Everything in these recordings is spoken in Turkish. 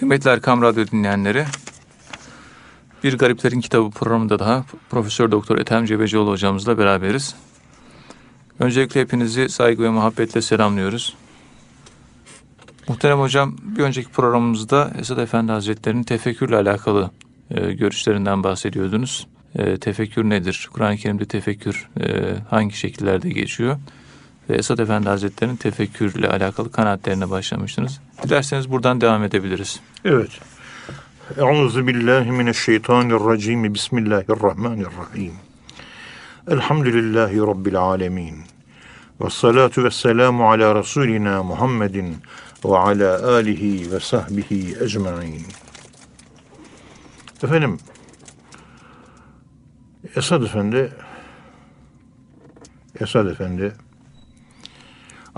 Kıymetli Erkam Radyo dinleyenleri, Bir Gariplerin Kitabı programında daha Profesör Doktor Ethem Cebecioğlu hocamızla beraberiz. Öncelikle hepinizi saygı ve muhabbetle selamlıyoruz. Muhterem hocam, bir önceki programımızda Esad Efendi Hazretleri'nin tefekkürle alakalı e, görüşlerinden bahsediyordunuz. E, tefekkür nedir? Kur'an-ı Kerim'de tefekkür e, hangi şekillerde geçiyor? Ve Esad Efendi Hazretleri'nin tefekkürle alakalı kanaatlerine başlamıştınız. Dilerseniz buradan devam edebiliriz. Evet. Euzu billahi mineşşeytanirracim. Bismillahirrahmanirrahim. Elhamdülillahi rabbil alamin. Ve salatu ve selamu ala Resulina Muhammedin ve ala alihi ve sahbihi ecmain. Efendim, Esad Efendi Esad Efendi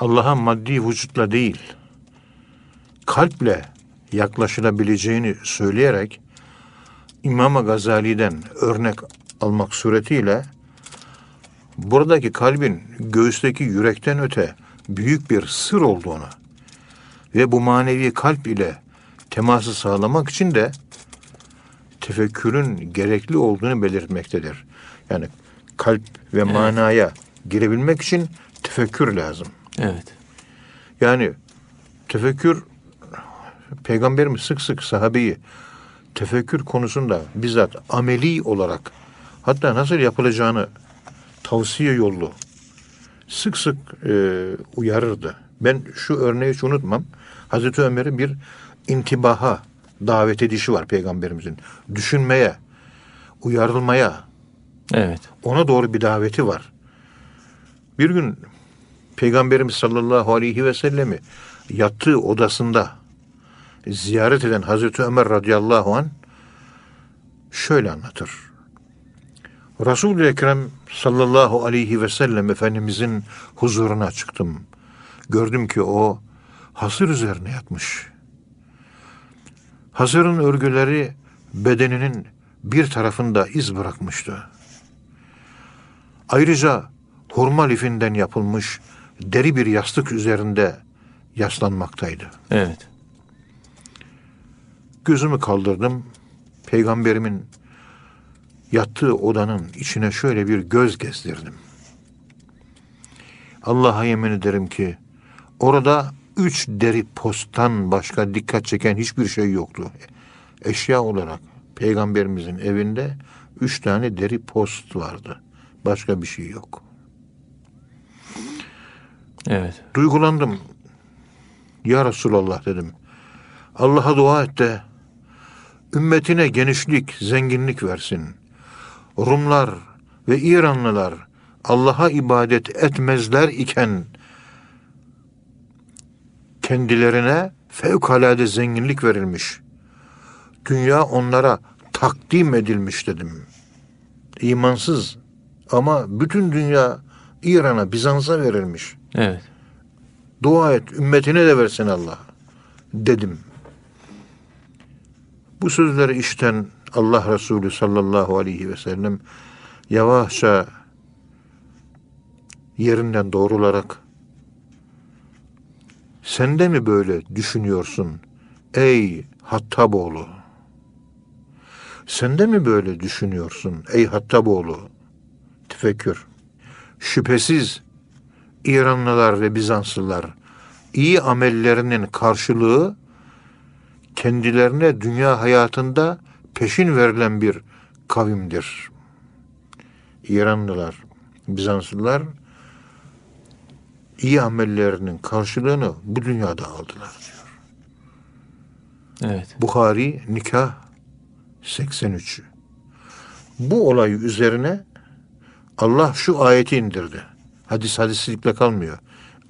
Allah'a maddi vücutla değil, kalple yaklaşılabileceğini söyleyerek İmam Gazali'den örnek almak suretiyle buradaki kalbin göğüsteki yürekten öte büyük bir sır olduğunu ve bu manevi kalp ile teması sağlamak için de tefekkürün gerekli olduğunu belirtmektedir. Yani kalp ve manaya girebilmek için tefekkür lazım. Evet. Yani tefekkür peygamberimiz sık sık sahabeyi tefekkür konusunda bizzat ameli olarak hatta nasıl yapılacağını tavsiye yollu sık sık e, uyarırdı. Ben şu örneği hiç unutmam. Hazreti Ömer'in bir intibaha davet edişi var peygamberimizin. Düşünmeye, uyarılmaya, Evet. ona doğru bir daveti var. Bir gün Peygamberimiz sallallahu aleyhi ve sellemi yattığı odasında ziyaret eden Hazreti Ömer radıyallahu an şöyle anlatır. Resul-i Ekrem sallallahu aleyhi ve sellem Efendimizin huzuruna çıktım. Gördüm ki o hasır üzerine yatmış. Hasırın örgüleri bedeninin bir tarafında iz bırakmıştı. Ayrıca hurma lifinden yapılmış deri bir yastık üzerinde yaslanmaktaydı. Evet. Gözümü kaldırdım. Peygamberimin yattığı odanın içine şöyle bir göz gezdirdim. Allah'a yemin ederim ki orada üç deri posttan başka dikkat çeken hiçbir şey yoktu. Eşya olarak peygamberimizin evinde üç tane deri post vardı. Başka bir şey yok. Evet. Duygulandım. Ya Resulallah dedim. Allah'a dua et de ümmetine genişlik, zenginlik versin. Rumlar ve İranlılar Allah'a ibadet etmezler iken kendilerine fevkalade zenginlik verilmiş. Dünya onlara takdim edilmiş dedim. İmansız ama bütün dünya İran'a, Bizans'a verilmiş. Evet. Dua et, ümmetine de versin Allah dedim. Bu sözleri işten Allah Resulü sallallahu aleyhi ve sellem yavaşça yerinden doğrularak sen de mi böyle düşünüyorsun ey Hattaboğlu? Sen de mi böyle düşünüyorsun ey Hattaboğlu? Tefekkür. Şüphesiz İranlılar ve Bizanslılar iyi amellerinin karşılığı kendilerine dünya hayatında peşin verilen bir kavimdir. İranlılar, Bizanslılar iyi amellerinin karşılığını bu dünyada aldılar diyor. Evet. Bukhari Nikah 83. Bu olay üzerine Allah şu ayeti indirdi. Hadis hadislikle kalmıyor.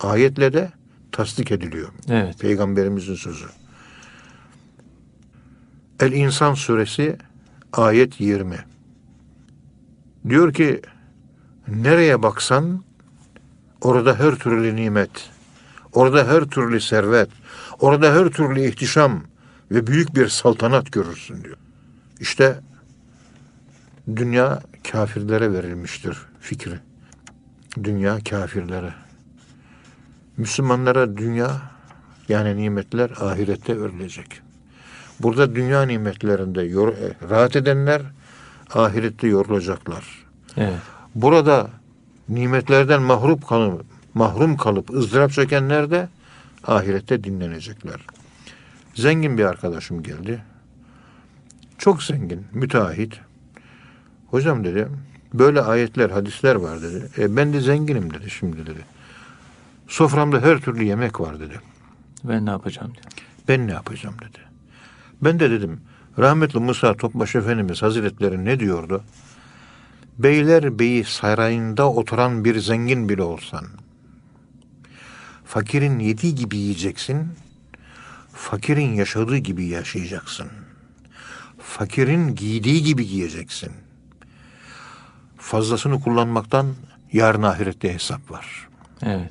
Ayetle de tasdik ediliyor. Evet. Peygamberimizin sözü. El İnsan suresi ayet 20. Diyor ki nereye baksan orada her türlü nimet, orada her türlü servet, orada her türlü ihtişam ve büyük bir saltanat görürsün diyor. İşte dünya kafirlere verilmiştir fikri. Dünya kafirlere. Müslümanlara dünya yani nimetler ahirette verilecek. Burada dünya nimetlerinde yor- e, rahat edenler ahirette yorulacaklar. Evet. Burada nimetlerden mahrum kalıp mahrum kalıp ızdırap çekenler de ahirette dinlenecekler. Zengin bir arkadaşım geldi. Çok zengin, müteahhit. Hocam dedi, böyle ayetler, hadisler var dedi. E, ben de zenginim dedi şimdi dedi. Soframda her türlü yemek var dedi. Ben ne yapacağım diyor. Ben ne yapacağım dedi. Ben de dedim, rahmetli Musa Topbaş Efendimiz Hazretleri ne diyordu? Beyler beyi sarayında oturan bir zengin bile olsan, fakirin yediği gibi yiyeceksin, fakirin yaşadığı gibi yaşayacaksın. Fakirin giydiği gibi giyeceksin. Fazlasını kullanmaktan yarın ahirette hesap var. Evet.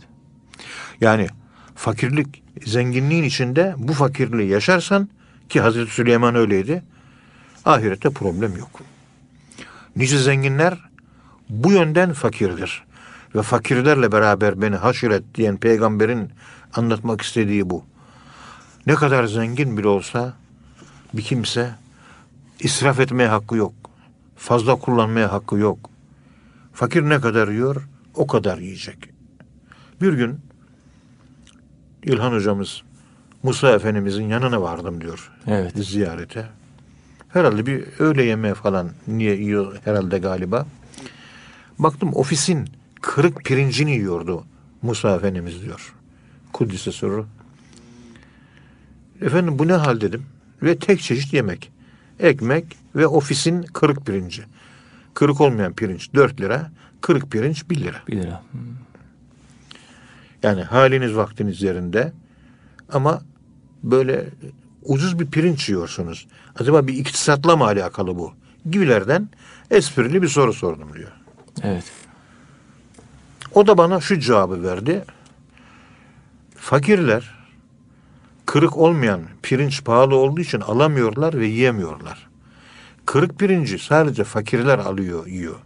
Yani fakirlik, zenginliğin içinde bu fakirliği yaşarsan ki Hazreti Süleyman öyleydi. Ahirette problem yok. Nice zenginler bu yönden fakirdir. Ve fakirlerle beraber beni haşiret diyen peygamberin anlatmak istediği bu. Ne kadar zengin bile olsa bir kimse israf etmeye hakkı yok. Fazla kullanmaya hakkı yok. Fakir ne kadar yiyor o kadar yiyecek. Bir gün İlhan hocamız Musa Efendimizin yanına vardım diyor Evet. ziyarete. Herhalde bir öğle yemeği falan niye yiyor herhalde galiba. Baktım ofisin kırık pirincini yiyordu Musa Efendimiz diyor. Kudüs'e soru. Efendim bu ne hal dedim. Ve tek çeşit yemek. Ekmek ve ofisin kırık pirinci. Kırık olmayan pirinç 4 lira. Kırık pirinç 1 lira. Bir lira. Hı. Yani haliniz vaktiniz yerinde ama böyle ucuz bir pirinç yiyorsunuz. Acaba bir iktisatla mı alakalı bu? Gibilerden esprili bir soru sordum diyor. Evet. O da bana şu cevabı verdi. Fakirler kırık olmayan pirinç pahalı olduğu için alamıyorlar ve yiyemiyorlar. Kırık pirinci sadece fakirler alıyor, yiyor.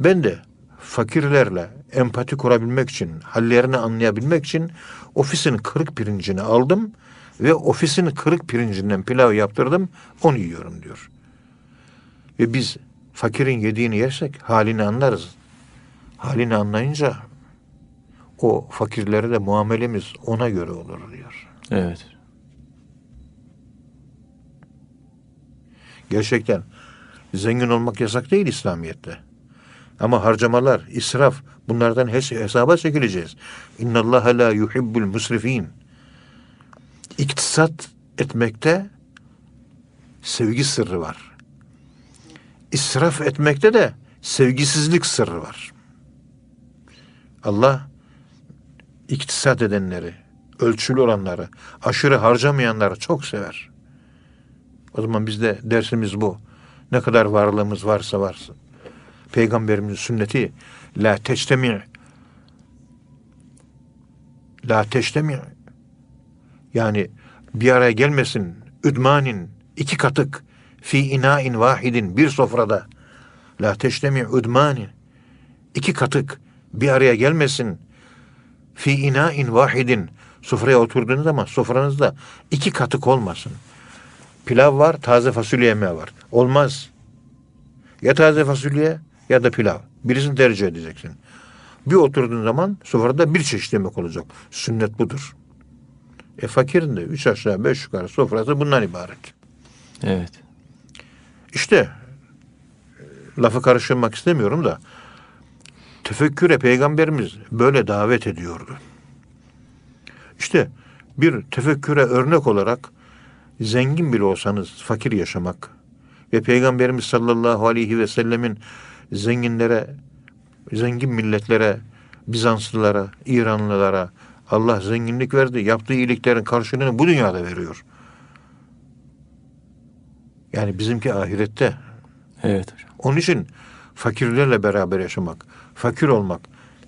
Ben de fakirlerle empati kurabilmek için, hallerini anlayabilmek için ofisin kırık pirincini aldım ve ofisin kırık pirincinden pilav yaptırdım, onu yiyorum diyor. Ve biz fakirin yediğini yersek halini anlarız. Halini anlayınca o fakirlere de muamelemiz ona göre olur diyor. Evet. Gerçekten zengin olmak yasak değil İslamiyet'te. Ama harcamalar, israf bunlardan hes- hesaba çekileceğiz. İnna Allah la yuhibbul musrifin. İktisat etmekte sevgi sırrı var. İsraf etmekte de sevgisizlik sırrı var. Allah iktisat edenleri, ölçülü olanları, aşırı harcamayanları çok sever. O zaman bizde dersimiz bu. Ne kadar varlığımız varsa varsın. Peygamberimizin sünneti la teçtemi la teçtemi yani bir araya gelmesin üdmanin iki katık fi inain vahidin bir sofrada la teçtemi üdmanin iki katık bir araya gelmesin fi inain vahidin sofraya oturduğunuz zaman sofranızda iki katık olmasın. Pilav var, taze fasulye yemeği var. Olmaz. Ya taze fasulye ya da pilav. Birisini tercih edeceksin. Bir oturduğun zaman sofrada bir çeşit yemek olacak. Sünnet budur. E fakirin de üç aşağı beş yukarı sofrası bundan ibaret. Evet. İşte e, lafı karıştırmak istemiyorum da tefekküre peygamberimiz böyle davet ediyordu. İşte bir tefekküre örnek olarak zengin bile olsanız fakir yaşamak ve peygamberimiz sallallahu aleyhi ve sellemin zenginlere, zengin milletlere, Bizanslılara, İranlılara Allah zenginlik verdi. Yaptığı iyiliklerin karşılığını bu dünyada veriyor. Yani bizimki ahirette. Evet hocam. Onun için fakirlerle beraber yaşamak, fakir olmak.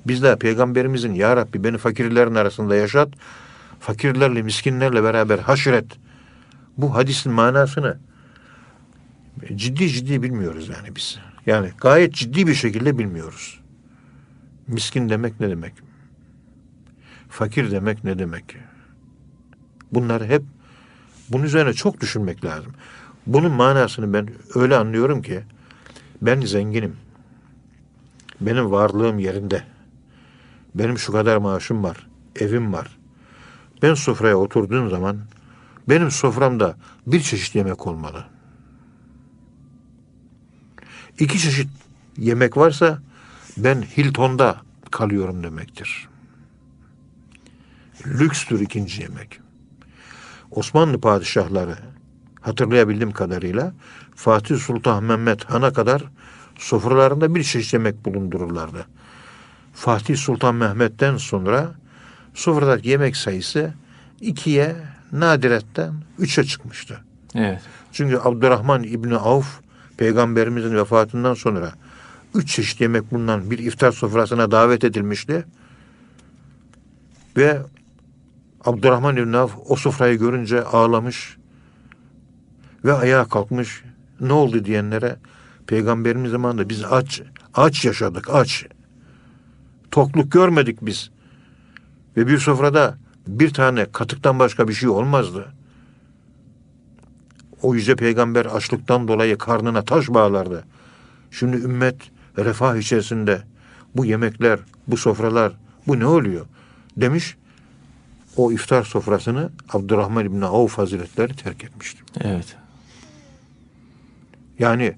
Biz de peygamberimizin ya Rabbi beni fakirlerin arasında yaşat, fakirlerle, miskinlerle beraber haşret. Bu hadisin manasını ciddi ciddi bilmiyoruz yani biz. Yani gayet ciddi bir şekilde bilmiyoruz. Miskin demek ne demek? Fakir demek ne demek? Bunları hep Bunun üzerine çok düşünmek lazım. Bunun manasını ben öyle anlıyorum ki ben zenginim. Benim varlığım yerinde. Benim şu kadar maaşım var. Evim var. Ben sofraya oturduğum zaman benim soframda bir çeşit yemek olmalı. İki çeşit yemek varsa ben Hilton'da kalıyorum demektir. Lükstür ikinci yemek. Osmanlı padişahları hatırlayabildiğim kadarıyla Fatih Sultan Mehmet Han'a kadar sofralarında bir çeşit yemek bulundururlardı. Fatih Sultan Mehmet'ten sonra sofradaki yemek sayısı ikiye nadiretten üçe çıkmıştı. Evet. Çünkü Abdurrahman İbni Avf peygamberimizin vefatından sonra üç çeşit yemek bulunan bir iftar sofrasına davet edilmişti. Ve Abdurrahman İbni Avf o sofrayı görünce ağlamış ve ayağa kalkmış. Ne oldu diyenlere peygamberimiz zamanında biz aç aç yaşadık aç. Tokluk görmedik biz. Ve bir sofrada bir tane katıktan başka bir şey olmazdı. O yüce peygamber açlıktan dolayı karnına taş bağlardı. Şimdi ümmet refah içerisinde bu yemekler, bu sofralar, bu ne oluyor? Demiş. O iftar sofrasını Abdurrahman İbni Avf Hazretleri terk etmişti. Evet. Yani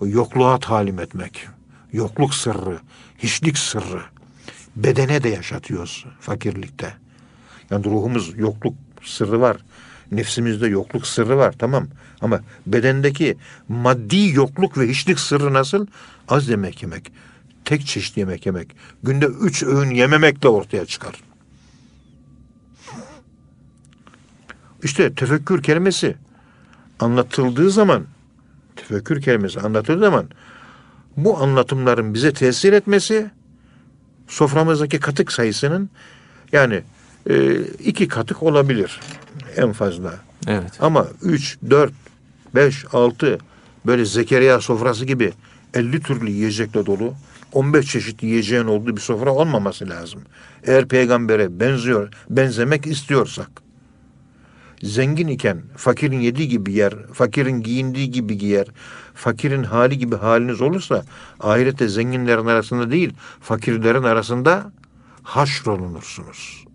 yokluğa talim etmek, yokluk sırrı, hiçlik sırrı bedene de yaşatıyoruz fakirlikte. Yani ruhumuz yokluk sırrı var. Nefsimizde yokluk sırrı var tamam. Ama bedendeki maddi yokluk ve hiçlik sırrı nasıl? Az yemek yemek. Tek çeşit yemek yemek. Günde üç öğün yememekle ortaya çıkar. İşte tefekkür kelimesi anlatıldığı zaman tefekkür kelimesi anlatıldığı zaman bu anlatımların bize tesir etmesi soframızdaki katık sayısının yani e, iki katık olabilir en fazla. Evet. Ama 3, 4, 5, 6 böyle Zekeriya sofrası gibi 50 türlü yiyecekle dolu 15 çeşit yiyeceğin olduğu bir sofra olmaması lazım. Eğer peygambere benziyor, benzemek istiyorsak. Zengin iken fakirin yediği gibi yer, fakirin giyindiği gibi giyer, fakirin hali gibi haliniz olursa ahirette zenginlerin arasında değil, fakirlerin arasında haşrolunursunuz.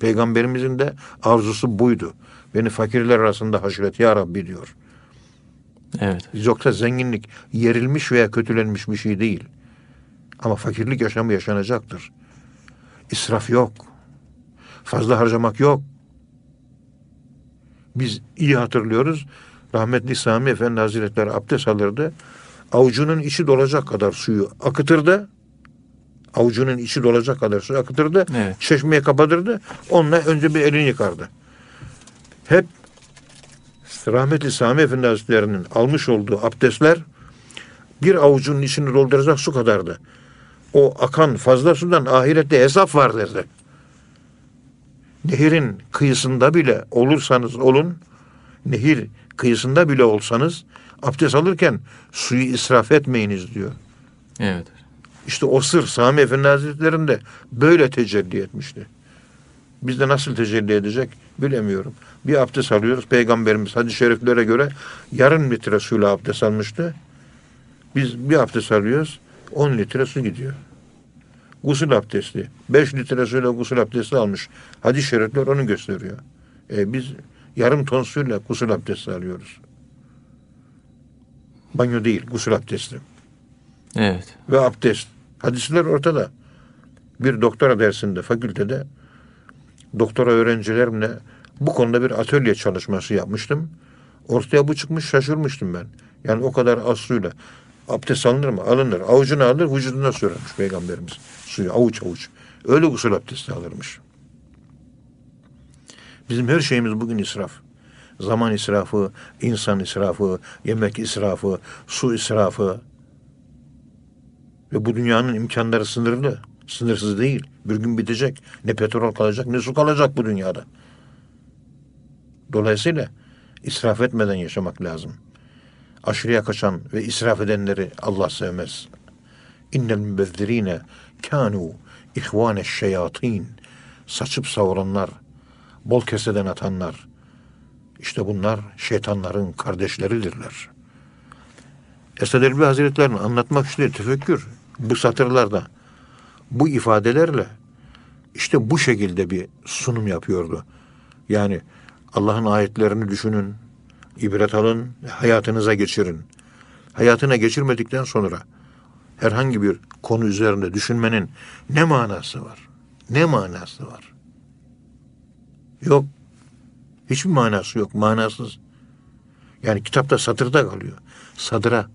Peygamberimizin de arzusu buydu. Beni fakirler arasında haşret ya Rabbi diyor. Evet. Yoksa zenginlik yerilmiş veya kötülenmiş bir şey değil. Ama fakirlik yaşamı yaşanacaktır. İsraf yok. Fazla harcamak yok. Biz iyi hatırlıyoruz. Rahmetli Sami Efendi Hazretleri abdest alırdı. Avucunun içi dolacak kadar suyu akıtırdı. Avucunun içi dolacak kadar suyu akıtırdı. Evet. Çeşmeye kapatırdı. Onunla önce bir elini yıkardı. Hep rahmetli Sami Efendi Hazretleri'nin almış olduğu abdestler bir avucunun içini dolduracak su kadardı. O akan fazla sudan ahirette hesap var derdi. Nehirin kıyısında bile olursanız olun, nehir kıyısında bile olsanız abdest alırken suyu israf etmeyiniz diyor. Evet. İşte o sır Sami Efendi Hazretleri'nde böyle tecelli etmişti. Bizde nasıl tecelli edecek bilemiyorum. Bir abdest alıyoruz. Peygamberimiz hadis-i şeriflere göre yarım litre suyla abdest almıştı. Biz bir abdest alıyoruz. 10 litre su gidiyor. Gusül abdesti. 5 litre suyla gusül abdesti almış. Hadis-i şerifler onu gösteriyor. E, biz yarım ton suyla gusül abdesti alıyoruz. Banyo değil, gusül abdesti Evet. ve abdest. Hadisler ortada. Bir doktora dersinde, fakültede doktora öğrencilerimle bu konuda bir atölye çalışması yapmıştım. Ortaya bu çıkmış şaşırmıştım ben. Yani o kadar az suyla. Abdest alınır mı? Alınır. Avucuna alır, vücuduna sürermiş Peygamberimiz. Suyu avuç avuç. Öyle gusül abdesti alırmış. Bizim her şeyimiz bugün israf. Zaman israfı, insan israfı, yemek israfı, su israfı, ve bu dünyanın imkanları sınırlı. Sınırsız değil. Bir gün bitecek. Ne petrol kalacak ne su kalacak bu dünyada. Dolayısıyla israf etmeden yaşamak lazım. Aşırıya kaçan ve israf edenleri Allah sevmez. İnnel mübezzirine kanu ihvane şeyatin. Saçıp savuranlar, bol keseden atanlar, İşte bunlar şeytanların kardeşleridirler. Esad Erbil Hazretleri'nin anlatmak istediği tefekkür bu satırlarda, bu ifadelerle işte bu şekilde bir sunum yapıyordu. Yani Allah'ın ayetlerini düşünün, ibret alın, hayatınıza geçirin. Hayatına geçirmedikten sonra herhangi bir konu üzerinde düşünmenin ne manası var? Ne manası var? Yok. Hiçbir manası yok. Manasız. Yani kitapta satırda kalıyor. Sadıra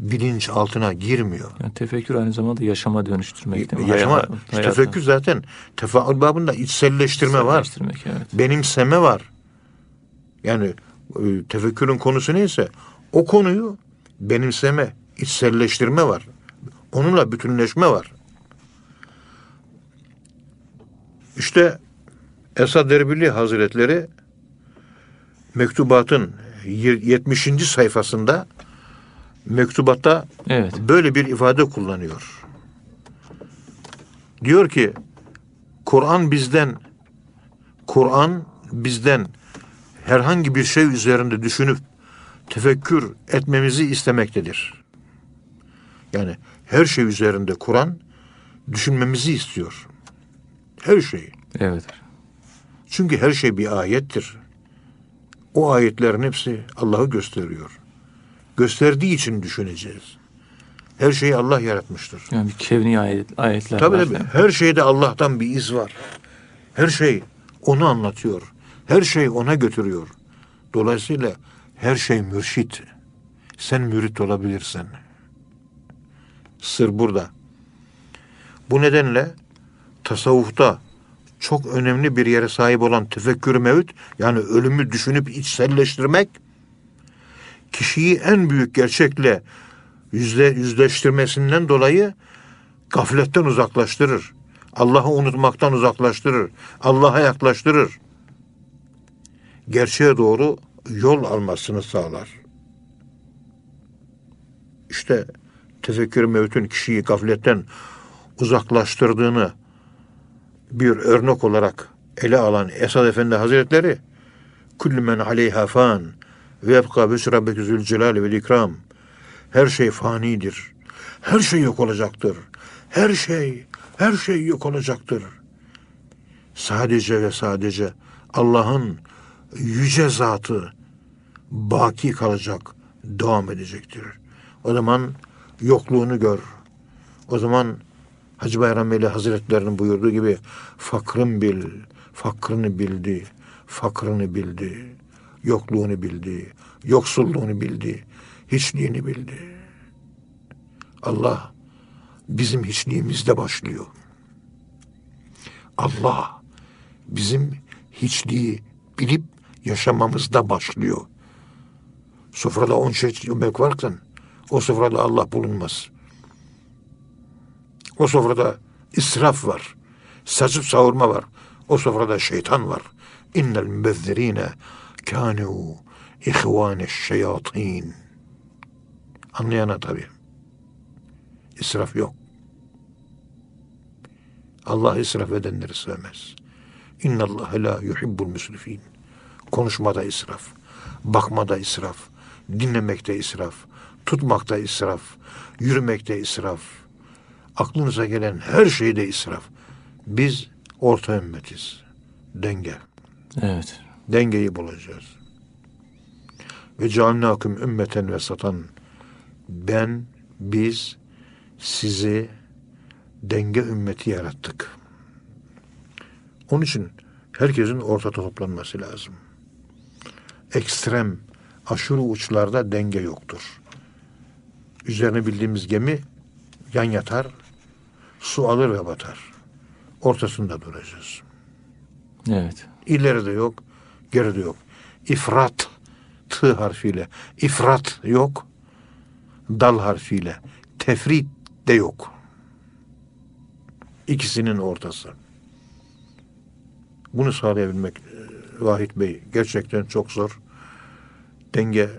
bilinç altına girmiyor. Yani tefekkür aynı zamanda yaşama dönüştürmek değil mi? Yaşama, Hayata- hayata tefekkür zaten tefaül babında içselleştirme var. evet. Benimseme var. Yani e, tefekkürün konusu neyse o konuyu benimseme, içselleştirme var. Onunla bütünleşme var. İşte Esad Erbili Hazretleri mektubatın 70. sayfasında mektubatta Evet. böyle bir ifade kullanıyor. Diyor ki Kur'an bizden Kur'an bizden herhangi bir şey üzerinde düşünüp tefekkür etmemizi istemektedir. Yani her şey üzerinde Kur'an düşünmemizi istiyor. Her şeyi. Evet. Çünkü her şey bir ayettir. O ayetlerin hepsi Allah'ı gösteriyor. Gösterdiği için düşüneceğiz. Her şeyi Allah yaratmıştır. Yani bir kevni ayet, ayetler Tabii var. tabii. Her şeyde Allah'tan bir iz var. Her şey onu anlatıyor. Her şey ona götürüyor. Dolayısıyla her şey mürşit. Sen mürit olabilirsin. Sır burada. Bu nedenle tasavvufta çok önemli bir yere sahip olan tefekkür mevt yani ölümü düşünüp içselleştirmek kişiyi en büyük gerçekle yüzle, yüzleştirmesinden dolayı gafletten uzaklaştırır. Allah'ı unutmaktan uzaklaştırır. Allah'a yaklaştırır. Gerçeğe doğru yol almasını sağlar. İşte tefekkür mevtün kişiyi gafletten uzaklaştırdığını bir örnek olarak ele alan Esad Efendi Hazretleri Kullu men aleyha fan ve yebka büsü rabbeki zülcelali vel ikram her şey fanidir. Her şey yok olacaktır. Her şey, her şey yok olacaktır. Sadece ve sadece Allah'ın yüce zatı baki kalacak, devam edecektir. O zaman yokluğunu gör. O zaman Hacı Bayram Veli Hazretlerinin buyurduğu gibi fakrın bil, fakrını bildi, fakrını bildi, yokluğunu bildi, yoksulluğunu bildi, hiçliğini bildi. Allah bizim hiçliğimizde başlıyor. Allah bizim hiçliği bilip yaşamamızda başlıyor. Sofrada on şey yemek varken o sofrada Allah bulunmaz. O sofrada israf var. Saçıp savurma var. O sofrada şeytan var. İnnel mübezzirine kânû ihvâne şeyatîn. Anlayana tabii. İsraf yok. Allah israf edenleri sevmez. İnna Allah la yuhibbul müsrifin. Konuşmada israf, bakmada israf, dinlemekte israf, tutmakta israf, yürümekte israf. Aklınıza gelen her şeyde israf. Biz orta ümmetiz. Denge. Evet. Dengeyi bulacağız. Ve cealnâküm ümmeten ve satan. Ben, biz sizi denge ümmeti yarattık. Onun için herkesin ortada toplanması lazım. Ekstrem, aşırı uçlarda denge yoktur. Üzerine bildiğimiz gemi yan yatar, su alır ve batar. Ortasında duracağız. Evet. İleri de yok, geri de yok. İfrat, t harfiyle. İfrat yok, dal harfiyle. Tefrit de yok. İkisinin ortası. Bunu sağlayabilmek e, Vahit Bey gerçekten çok zor. Denge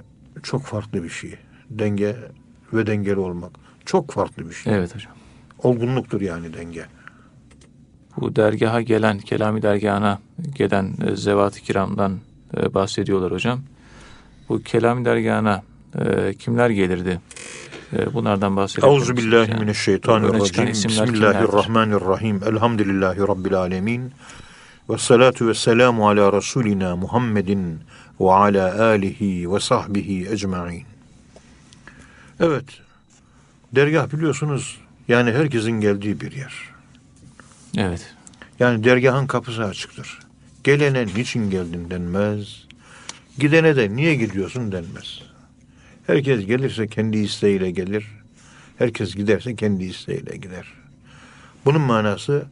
çok farklı bir şey. Denge ve dengeli olmak çok farklı bir şey. Evet hocam. Olgunluktur yani denge. Bu dergaha gelen, Kelami dergahına gelen e, zevat-ı kiramdan e, bahsediyorlar hocam. Bu Kelami dergahına e, kimler gelirdi? E, bunlardan bahsedelim. Euzu billahi mineşşeytanirracim. İsimler kimlerdir? Bismillahirrahmanirrahim. Elhamdülillahi rabbil alamin. Ve salatu ve selamu ala Resulina Muhammedin ve ala alihi ve sahbihi ecmaîn. Evet. Dergah biliyorsunuz yani herkesin geldiği bir yer. Evet. Yani dergahın kapısı açıktır. Gelene niçin geldin denmez. Gidene de niye gidiyorsun denmez. Herkes gelirse kendi isteğiyle gelir. Herkes giderse kendi isteğiyle gider. Bunun manası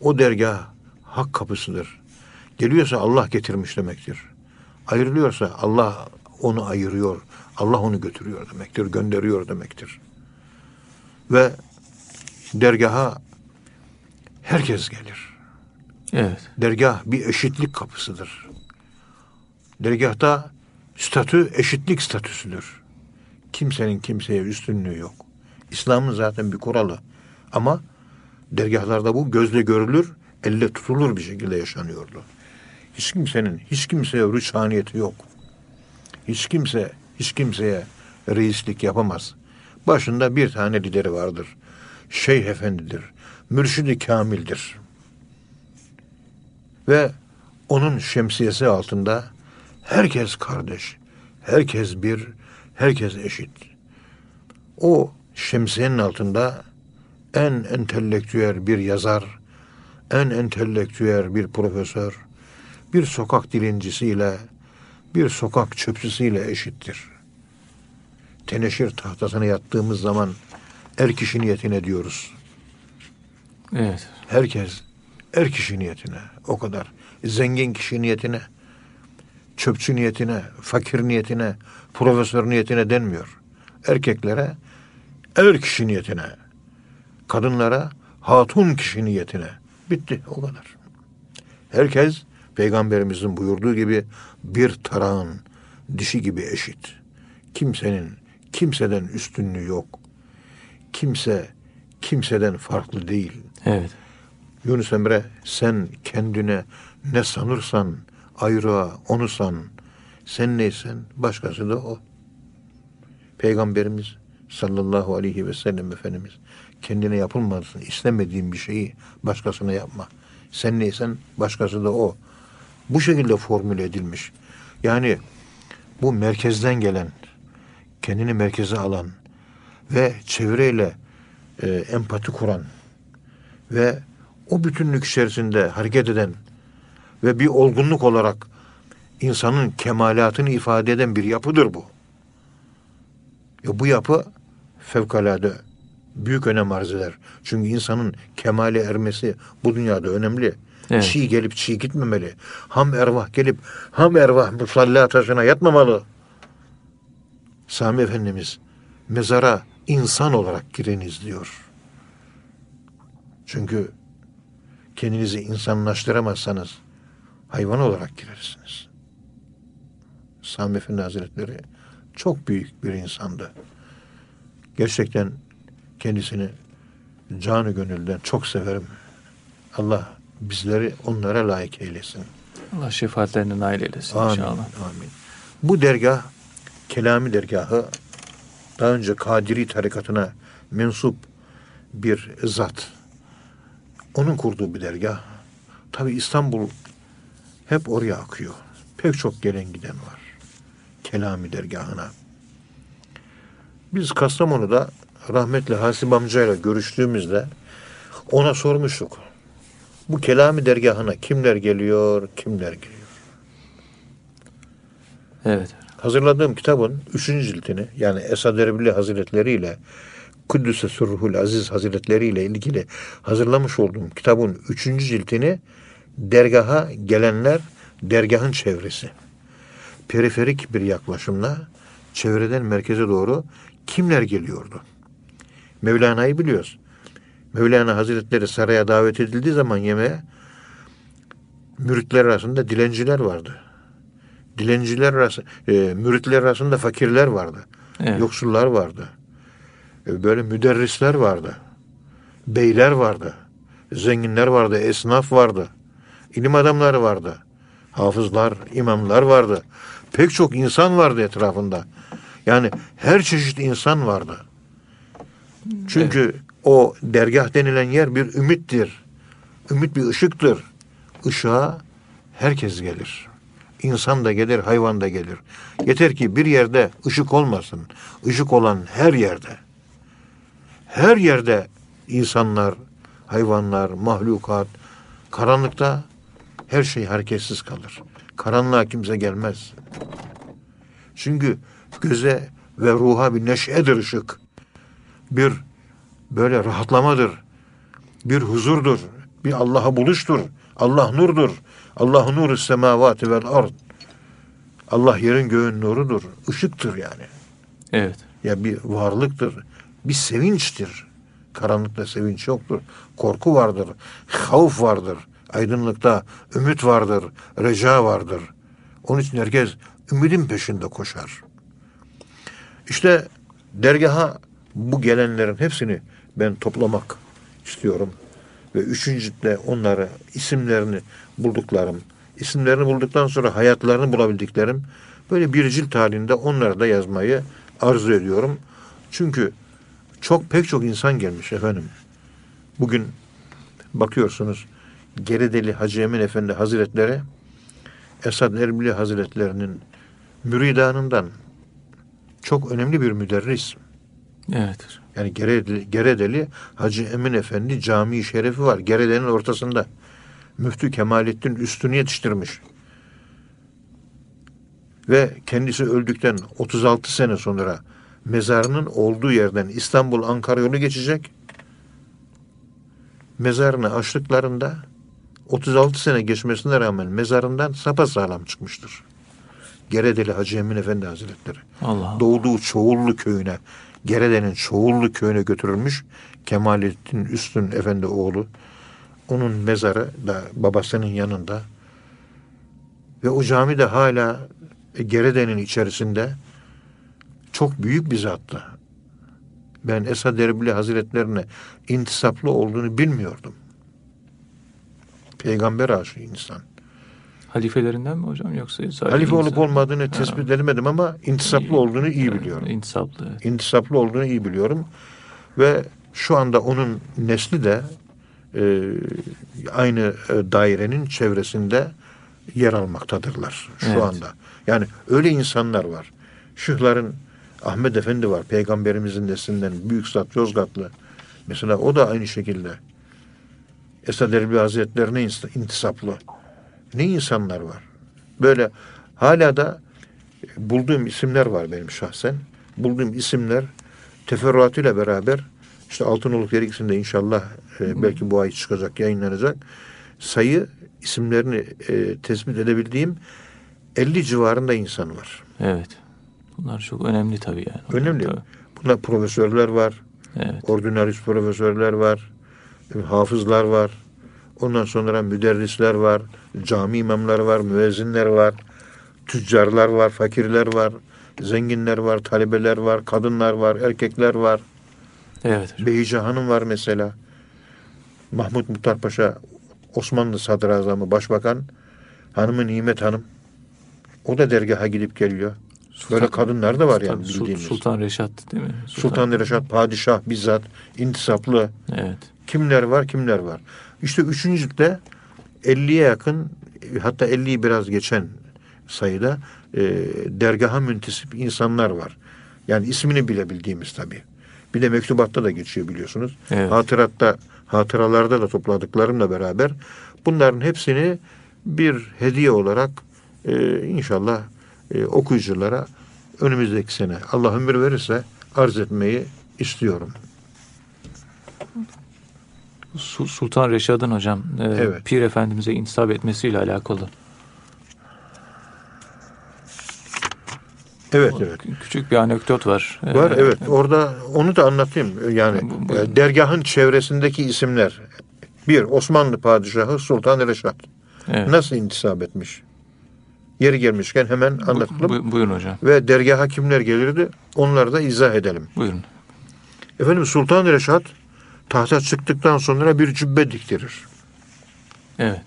o dergah hak kapısıdır. Geliyorsa Allah getirmiş demektir. Ayrılıyorsa Allah onu ayırıyor. Allah onu götürüyor demektir. Gönderiyor demektir. Ve dergaha herkes gelir. Evet. Dergah bir eşitlik kapısıdır. Dergahta statü eşitlik statüsüdür. Kimsenin kimseye üstünlüğü yok. İslam'ın zaten bir kuralı. Ama dergahlarda bu gözle görülür, elle tutulur bir şekilde yaşanıyordu. Hiç kimsenin, hiç kimseye rüçhaniyeti yok. Hiç kimse, hiç kimseye reislik yapamaz. Başında bir tane lideri vardır. Şeyh efendidir. Mürşidi kamildir. Ve onun şemsiyesi altında herkes kardeş, herkes bir, herkes eşit. O şemsiyenin altında en entelektüel bir yazar, en entelektüel bir profesör, bir sokak dilincisiyle, bir sokak çöpçüsüyle eşittir. Teneşir tahtasına yattığımız zaman er kişi niyetine diyoruz. Evet. Herkes er kişi niyetine o kadar. Zengin kişi niyetine, çöpçü niyetine, fakir niyetine, profesör niyetine denmiyor. Erkeklere er kişi niyetine, kadınlara hatun kişi niyetine. Bitti o kadar. Herkes peygamberimizin buyurduğu gibi bir tarağın dişi gibi eşit. Kimsenin kimseden üstünlüğü yok. Kimse kimseden farklı değil. Evet. Yunus Emre sen kendine ne sanırsan ayrığa onu san. Sen neysen başkası da o. Peygamberimiz sallallahu aleyhi ve sellem Efendimiz kendine yapılmasın istemediğin bir şeyi başkasına yapma. Sen neysen başkası da o. Bu şekilde formüle edilmiş. Yani bu merkezden gelen, kendini merkeze alan ve çevreyle e, empati kuran ve o bütünlük içerisinde hareket eden ve bir olgunluk olarak insanın kemalatını ifade eden bir yapıdır bu. Ya bu yapı fevkalade büyük önem arz eder. Çünkü insanın kemale ermesi bu dünyada önemli. Evet. Çiğ gelip çiğ gitmemeli. Ham ervah gelip ham ervah musalla taşına yatmamalı. Sami Efendimiz mezara insan olarak giriniz diyor. Çünkü kendinizi insanlaştıramazsanız hayvan olarak girersiniz. Sami Efendi Hazretleri çok büyük bir insandı. Gerçekten kendisini canı gönülden çok severim. Allah bizleri onlara layık eylesin. Allah şefaatlerine nail eylesin Amin. inşallah. Amin. Bu dergah Kelami dergahı daha önce Kadiri tarikatına mensup bir zat. Onun kurduğu bir dergah. Tabi İstanbul hep oraya akıyor. Pek çok gelen giden var. Kelami dergahına. Biz Kastamonu'da rahmetli Hasip amcayla görüştüğümüzde ona sormuştuk. Bu Kelami dergahına kimler geliyor, kimler geliyor? Evet. hazırladığım kitabın üçüncü ciltini yani Esad Erbil Hazretleri ile Kuddüs'e Sürruhul Aziz Hazretleri ile ilgili hazırlamış olduğum kitabın üçüncü ciltini dergaha gelenler dergahın çevresi. Periferik bir yaklaşımla çevreden merkeze doğru kimler geliyordu? Mevlana'yı biliyoruz. Mevlana Hazretleri saraya davet edildiği zaman yemeğe müritler arasında dilenciler vardı dilenciler arasında, e, müritler arasında fakirler vardı. Evet. Yoksullar vardı. E, böyle müderrisler vardı. Beyler vardı. Zenginler vardı. Esnaf vardı. ilim adamları vardı. hafızlar, imamlar vardı. Pek çok insan vardı etrafında. Yani her çeşit insan vardı. Çünkü o dergah denilen yer bir ümittir. Ümit bir ışıktır. Işığa herkes gelir. İnsan da gelir, hayvan da gelir. Yeter ki bir yerde ışık olmasın. Işık olan her yerde. Her yerde insanlar, hayvanlar, mahlukat, karanlıkta her şey hareketsiz kalır. Karanlığa kimse gelmez. Çünkü göze ve ruha bir neşedir ışık. Bir böyle rahatlamadır. Bir huzurdur. Bir Allah'a buluştur. Allah nurdur. Allah nuru semavati vel ard. Allah yerin göğün nurudur. Işıktır yani. Evet. Ya bir varlıktır. Bir sevinçtir. Karanlıkta sevinç yoktur. Korku vardır. Havf vardır. Aydınlıkta ümit vardır. Reca vardır. Onun için herkes ümidin peşinde koşar. İşte dergaha bu gelenlerin hepsini ben toplamak istiyorum. Ve üçüncüde onları isimlerini bulduklarım, isimlerini bulduktan sonra hayatlarını bulabildiklerim böyle bir cilt halinde onları da yazmayı arzu ediyorum. Çünkü çok pek çok insan gelmiş efendim. Bugün bakıyorsunuz Geredeli Hacı Emin Efendi Hazretleri Esad Erbili Hazretlerinin müridanından çok önemli bir müderris. Evet. Yani Geredeli, Geredeli Hacı Emin Efendi Camii Şerefi var. Gerede'nin ortasında. Müftü Kemalettin üstünü yetiştirmiş. Ve kendisi öldükten 36 sene sonra mezarının olduğu yerden İstanbul Ankara yolu geçecek. Mezarını açtıklarında 36 sene geçmesine rağmen mezarından sapasağlam çıkmıştır. Geredeli Hacı Emin Efendi Hazretleri Allah Allah. doğduğu Çoğullu köyüne, Gerede'nin Çoğullu köyüne götürülmüş. Kemalettin Üstün Efendi oğlu. Onun mezarı da babasının yanında. Ve o cami de hala Gerede'nin içerisinde çok büyük bir zattı. Ben Esad Erbili Hazretlerine intisaplı olduğunu bilmiyordum. Peygamber aşığı insan. Halifelerinden mi hocam yoksa Halife olup insan- olmadığını tespit edemedim ama intisaplı olduğunu iyi biliyorum. İntisaplı. intisaplı olduğunu iyi biliyorum. Ve şu anda onun nesli de e, aynı e, dairenin çevresinde yer almaktadırlar şu Evet. anda. Yani öyle insanlar var. Şıhların Ahmet Efendi var. Peygamberimizin neslinden Büyük Zat Yozgatlı. Mesela o da aynı şekilde. Esad Erbil Hazretlerine intisaplı. Ne insanlar var. Böyle hala da bulduğum isimler var benim şahsen. Bulduğum isimler teferruatıyla beraber işte Altınoluk dergisinde inşallah e, belki bu ay çıkacak, yayınlanacak. Sayı isimlerini e, tespit edebildiğim 50 civarında insan var. Evet. Bunlar çok önemli tabii yani. Önemli. Tabii. Bunda profesörler var, Evet. ordinaris profesörler var, hafızlar var. Ondan sonra müderrisler var, cami imamları var, müezzinler var, tüccarlar var, fakirler var, zenginler var, talebeler var, kadınlar var, erkekler var. Evet. hocam. Behice Hanım var mesela. Mahmut Muhtar Paşa, Osmanlı Sadrazamı, Başbakan, hanımı Nimet Hanım. O da dergaha gidip geliyor. Böyle kadınlar da var yani Tabii, Sul- bildiğimiz. Sultan Reşat değil mi? Sultan Reşat Padişah bizzat intisaplı Evet. kimler var kimler var. İşte üçüncü ciltte 50'ye yakın hatta 50'yi biraz geçen sayıda e, dergaha müntesip insanlar var. Yani ismini bile bildiğimiz tabii. Bir de mektubatta da geçiyor biliyorsunuz. Evet. Hatıratta, hatıralarda da topladıklarımla beraber bunların hepsini bir hediye olarak e, inşallah e, okuyuculara önümüzdeki sene Allah ömür verirse arz etmeyi istiyorum. Su- Sultan Reşad'ın hocam e, Evet. Pir Efendimiz'e intisap etmesiyle alakalı. Evet evet. Küçük bir anekdot var. E, Var evet. Orada onu da anlatayım. Yani Bu- bu- e, dergahın çevresindeki isimler. Bir Osmanlı padişahı Sultan Reşat. Evet. Nasıl intisap etmiş? Yeri gelmişken hemen anlatalım. bu- buyurun hocam. Ve dergaha kimler gelirdi? Onları da izah edelim. Buyurun. Efendim Sultan Reşat tahta çıktıktan sonra bir cübbe diktirir. Evet.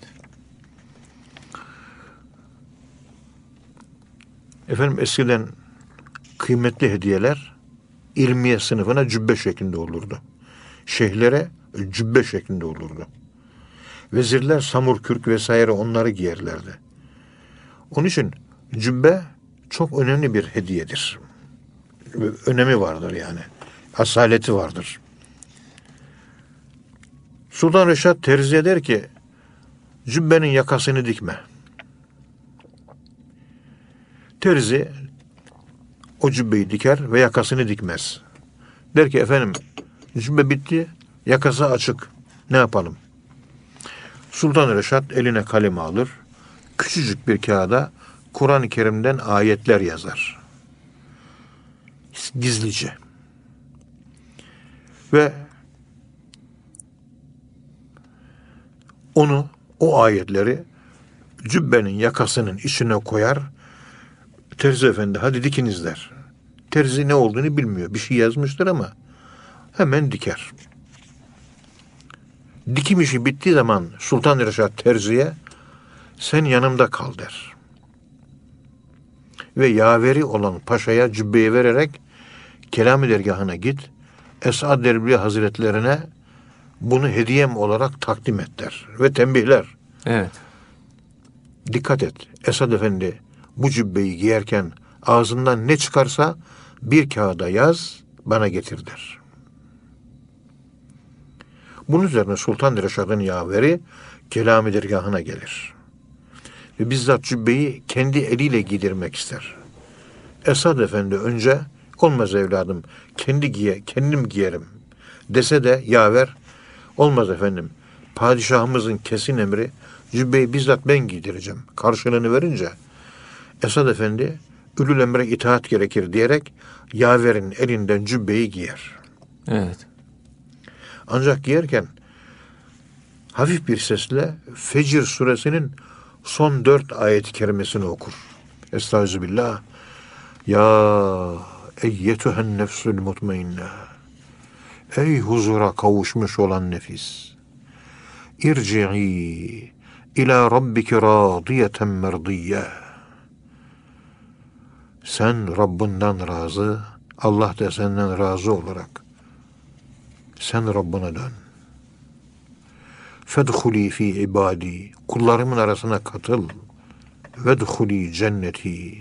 Efendim eskiden kıymetli hediyeler ilmiye sınıfına cübbe şeklinde olurdu. Şeyhlere cübbe şeklinde olurdu. Vezirler samur kürk vesaire onları giyerlerdi. Onun için cübbe çok önemli bir hediyedir. Önemi vardır yani. Asaleti vardır. Sultan Reşat terziye der ki cübbenin yakasını dikme. Terzi o cübbeyi diker ve yakasını dikmez. Der ki efendim cübbe bitti, yakası açık. Ne yapalım? Sultan Reşat eline kalemi alır. Küçücük bir kağıda Kur'an-ı Kerim'den ayetler yazar. Gizlice. Ve onu, o ayetleri cübbenin yakasının içine koyar. Terzi efendi hadi dikiniz der. Terzi ne olduğunu bilmiyor. Bir şey yazmıştır ama hemen diker. Dikim işi bittiği zaman Sultan Reşat terziye sen yanımda kal der. Ve yaveri olan paşaya cübbeyi vererek Kelami dergahına git. Esad Derbi Hazretlerine bunu hediyem olarak takdim et der. Ve tembihler. Evet. Dikkat et. Esad Efendi bu cübbeyi giyerken ağzından ne çıkarsa bir kağıda yaz bana getir der. Bunun üzerine Sultan Reşad'ın yaveri Kelami dergahına gelir. Ve bizzat cübbeyi kendi eliyle giydirmek ister. Esad Efendi önce olmaz evladım kendi giye, kendim giyerim dese de yaver olmaz efendim. Padişahımızın kesin emri cübbeyi bizzat ben giydireceğim. Karşılığını verince Esad Efendi ülül emre itaat gerekir diyerek yaverin elinden cübbeyi giyer. Evet. Ancak giyerken hafif bir sesle Fecir suresinin son dört ayet-i kerimesini okur. Estağfirullah. Ya eyyetühen nefsül mutmainne. Ey huzura kavuşmuş olan nefis. İrci'i ila rabbiki radiyeten merdiyye. Sen Rabbinden razı, Allah da senden razı olarak sen Rabbine dön. Fedhuli fi ibadi. Kullarımın arasına katıl. Vedhuli cenneti.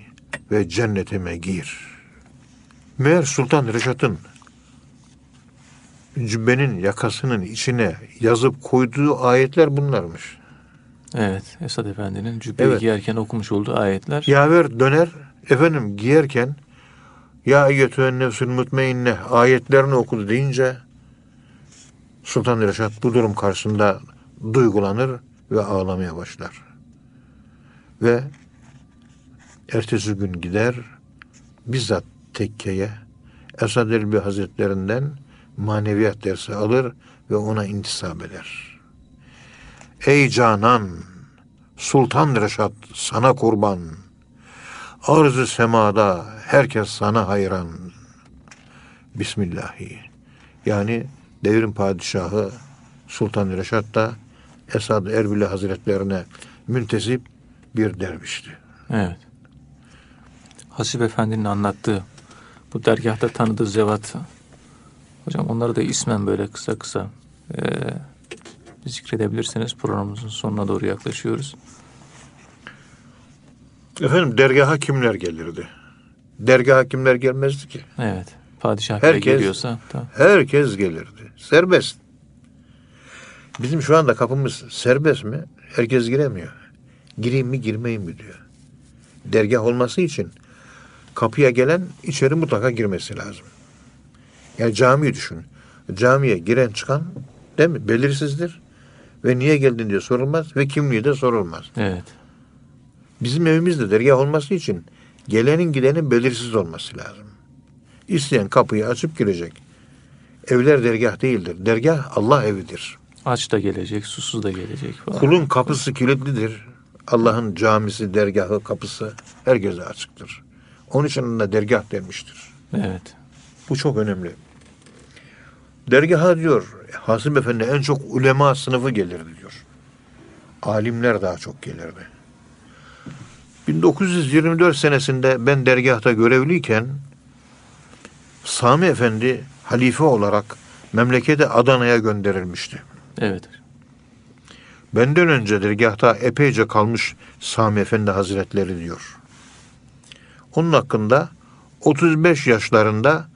Ve cennetime gir. Meğer Sultan Reşat'ın cübbenin yakasının içine yazıp koyduğu ayetler bunlarmış. Evet. Esad Efendi'nin cübbeyi Evet. giyerken okumuş olduğu ayetler. Yaver döner, efendim giyerken ya eyyetühen nefsül mutmainne ayetlerini okudu deyince Sultan Reşat bu durum karşısında duygulanır ve ağlamaya başlar. Ve ertesi gün gider bizzat tekkeye Esad Elbi Hazretlerinden maneviyat dersi alır ve ona intisap eder. Ey canan, Sultan Reşat sana kurban. Arz-ı semada herkes sana hayran. Bismillahi. Yani devrin padişahı Sultan Reşat da Esad Erbil Hazretlerine müntesip bir dervişti. Evet. Hasip Efendi'nin anlattığı bu dergahta tanıdığı zevat. Hocam onları da ismen böyle kısa kısa e, zikredebilirseniz programımızın sonuna doğru yaklaşıyoruz. Efendim dergaha kimler gelirdi? Dergaha kimler gelmezdi ki? Evet. Padişah Herkes- geliyorsa tamam. Herkes gelirdi. Serbest. Bizim şu anda kapımız serbest mi? Herkes giremiyor. Gireyim mi girmeyeyim mi diyor. Dergah olması için kapıya gelen içeri mutlaka girmesi lazım. Yani camiyi düşün. Camiye giren çıkan değil mi? Belirsizdir. Ve niye geldin diye sorulmaz ve kimliği de sorulmaz. Evet. Bizim evimizde dergah olması için gelenin gidenin belirsiz olması lazım. İsteyen kapıyı açıp girecek. Evler dergah değildir. Dergah Allah evidir. Aç da gelecek, susuz da gelecek falan. Kulun kapısı kilitlidir. Allah'ın camisi, dergahı, kapısı herkese açıktır. Onun için ona dergah denmiştir. Evet. Bu çok önemli. Dergaha diyor, Hasım Efendi en çok ulema sınıfı gelirdi diyor. Alimler daha çok gelirdi. 1924 senesinde ben dergahta görevliyken Sami Efendi halife olarak memlekete Adana'ya gönderilmişti. Evet. Benden önce dergahta epeyce kalmış Sami Efendi Hazretleri diyor. Onun hakkında 35 yaşlarında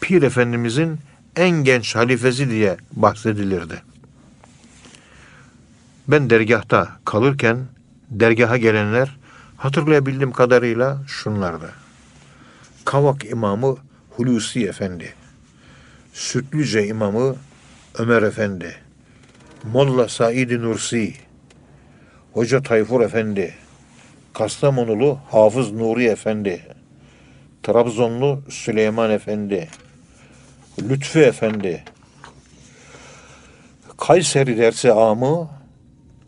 Pir Efendimizin en genç halifesi diye bahsedilirdi. Ben dergahta kalırken dergaha gelenler hatırlayabildiğim kadarıyla şunlardı. Kavak imamı Hulusi Efendi, Sütlüce imamı Ömer Efendi, Molla Said Nursi, Hoca Tayfur Efendi, Kastamonulu Hafız Nuri Efendi, Trabzonlu Süleyman Efendi, Lütfü Efendi, Kayseri dersi amı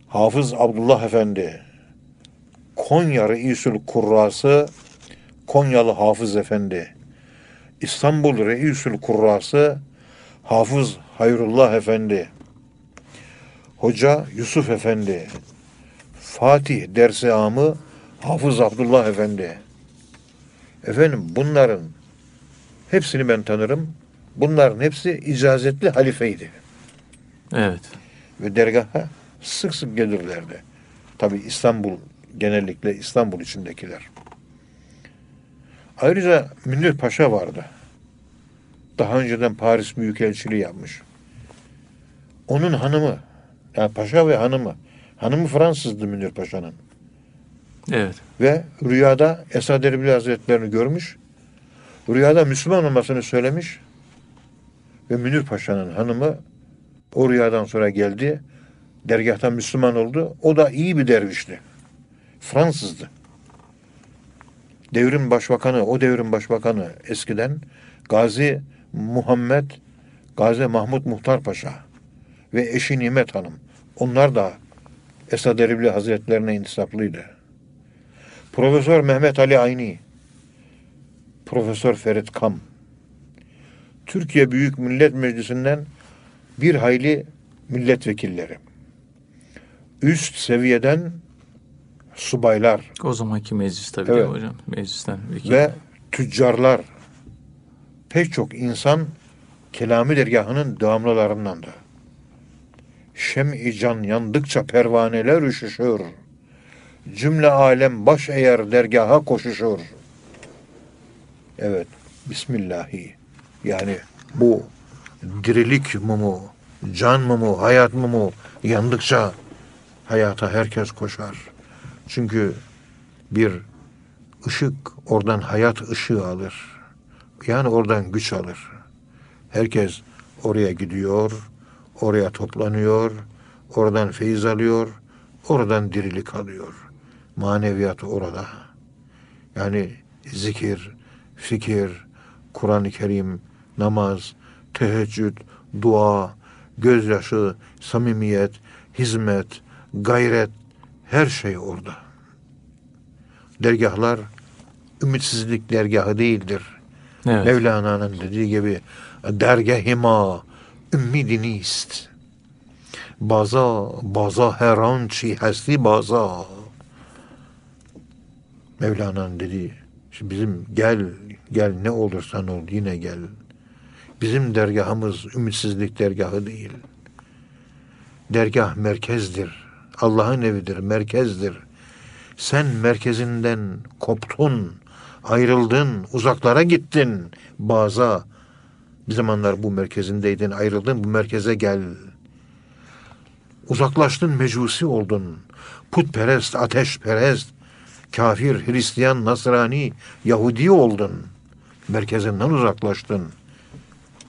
Hafız Abdullah Efendi, Konya Reisül Kurrası Konyalı Hafız Efendi, İstanbul Reisül Kurrası Hafız Hayrullah Efendi, Hoca Yusuf Efendi, Fatih dersi amı Hafız Abdullah Efendi. Efendim bunların hepsini ben tanırım. Bunların hepsi icazetli halifeydi. Evet. Ve dergaha sık sık gelirlerdi. Tabi İstanbul genellikle İstanbul içindekiler. Ayrıca Münir Paşa vardı. Daha önceden Paris Büyükelçiliği yapmış. Onun hanımı, yani paşa ve hanımı, hanımı Fransızdı Münir Paşa'nın. Evet. Ve rüyada Esad Erbil Hazretlerini görmüş. Rüyada Müslüman olmasını söylemiş. Ve Münir Paşa'nın hanımı o rüyadan sonra geldi. Dergahtan Müslüman oldu. O da iyi bir dervişti. Fransızdı. Devrim başbakanı, o devrin başbakanı eskiden Gazi Muhammed, Gazi Mahmut Muhtar Paşa ve eşi Nimet Hanım. Onlar da Esad Erbil Hazretlerine intisaplıydı. Profesör Mehmet Ali Ayni, Profesör Ferit Kam, Türkiye Büyük Millet Meclisi'nden bir hayli milletvekilleri, üst seviyeden subaylar O zamanki meclis tabii Evet. hocam? Meclisten. vekil. ve tüccarlar, pek çok insan Kelami dergahının devamlılarındandı. Şem-i can yandıkça pervaneler üşüşür. Cümle alem baş eğer dergaha koşuşur. Evet, Bismillahi. Yani bu dirilik mumu, can mumu, hayat mumu yandıkça hayata herkes koşar. Çünkü bir ışık oradan hayat ışığı alır. Yani oradan güç alır. Herkes oraya gidiyor, oraya toplanıyor, oradan feyiz alıyor, oradan dirilik alıyor. Maneviyat orada. Yani zikir, fikir, Kur'an-ı Kerim, namaz, teheccüd, dua, gözyaşı, samimiyet, hizmet, gayret, her şey orada. Dergahlar ümitsizlik dergahı değildir. Evet. Mevlana'nın dediği gibi dergahima nist. Baza, baza her an çi hesti baza. Mevlana'nın dediği. Şimdi bizim gel, gel ne olursan ol yine gel. Bizim dergahımız ümitsizlik dergahı değil. Dergah merkezdir. Allah'ın evidir, merkezdir. Sen merkezinden koptun, ayrıldın, uzaklara gittin. Baza, bir zamanlar bu merkezindeydin, ayrıldın, bu merkeze gel. Uzaklaştın, mecusi oldun. Putperest, ateşperest, kafir, Hristiyan, Nasrani, Yahudi oldun. Merkezinden uzaklaştın.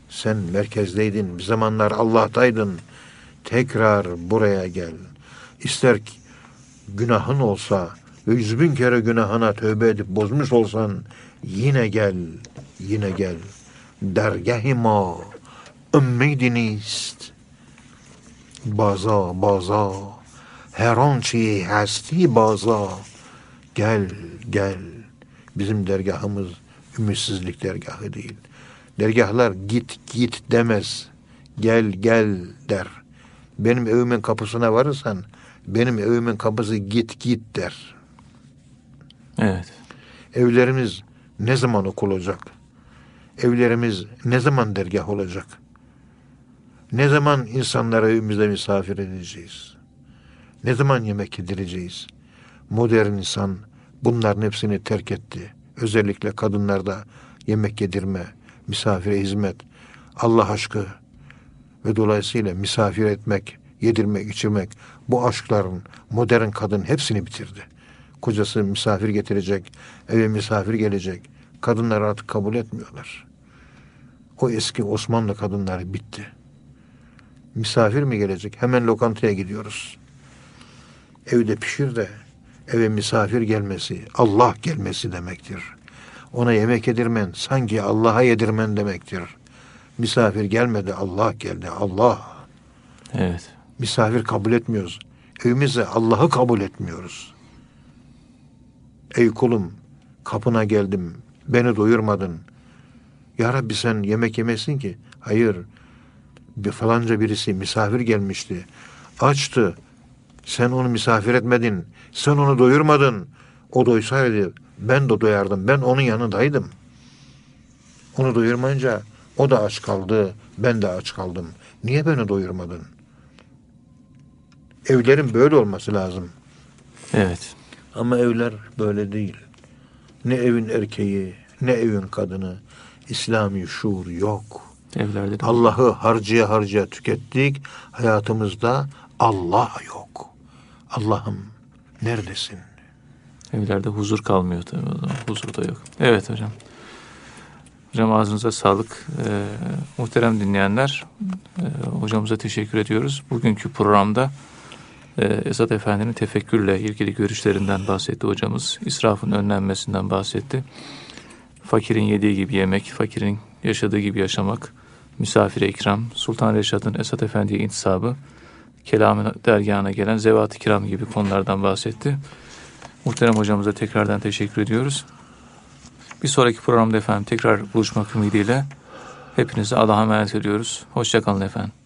Sen merkezdeydin, bir zamanlar Allah'taydın. Tekrar buraya gel. İster günahın olsa ve yüz bin kere günahına tövbe edip bozmuş olsan yine gel, yine gel. Dergahima ümmidinist. Baza, baza, her an çi hasti baza. Gel, gel. Bizim dergahımız ümitsizlik dergahı değil. Dergahlar git, git demez. Gel, gel der. Benim evimin kapısına varırsan benim evimin kapısı git git der. Evet. Evlerimiz ne zaman okul olacak? Evlerimiz ne zaman dergah olacak? Ne zaman insanlara evimizde misafir edeceğiz? Ne zaman yemek yedireceğiz? Modern insan bunların hepsini terk etti. Özellikle kadınlarda yemek yedirme, misafire hizmet, Allah aşkı ve dolayısıyla misafir etmek, yedirmek, içirmek bu aşkların modern kadın hepsini bitirdi. Kocası misafir getirecek, eve misafir gelecek. Kadınlar artık kabul etmiyorlar. O eski Osmanlı kadınları bitti. Misafir mi gelecek? Hemen lokantaya gidiyoruz. Evde pişir de eve misafir gelmesi, Allah gelmesi demektir. Ona yemek yedirmen sanki Allah'a yedirmen demektir. Misafir gelmedi, Allah geldi. Allah. Evet. Misafir kabul etmiyoruz. Evimizde Allah'ı kabul etmiyoruz. Ey kulum, kapına geldim, beni doyurmadın. Ya Rabbi sen yemek yemesin ki. Hayır, bir falanca birisi misafir gelmişti. Açtı. Sen onu misafir etmedin. Sen onu doyurmadın. O doysaydı ben de doyardım. Ben onun yanındaydım. Onu doyurmayınca o da aç kaldı. Ben de aç kaldım. Niye beni doyurmadın? Evlerin böyle olması lazım. Evet. Ama evler böyle değil. Ne evin erkeği, ne evin kadını. İslami şuur yok. Evlerde de Allah'ı harcaya harcaya tükettik. Hayatımızda Allah yok. Allah'ım neredesin? Evlerde huzur kalmıyor tabii o zaman. Huzur da yok. Evet hocam. Hocam ağzınıza sağlık. Ee, muhterem dinleyenler, e, hocamıza teşekkür ediyoruz. Bugünkü programda Esat Efendi'nin tefekkürle ilgili görüşlerinden bahsetti hocamız. İsrafın önlenmesinden bahsetti. Fakirin yediği gibi yemek, fakirin yaşadığı gibi yaşamak, misafire ikram, Sultan Reşat'ın Esat Efendi'ye intisabı, kelamın dergahına gelen zevat-ı kiram gibi konulardan bahsetti. Muhterem hocamıza tekrardan teşekkür ediyoruz. Bir sonraki programda efendim tekrar buluşmak ümidiyle hepinize Allah'a emanet ediyoruz. Hoşçakalın efendim.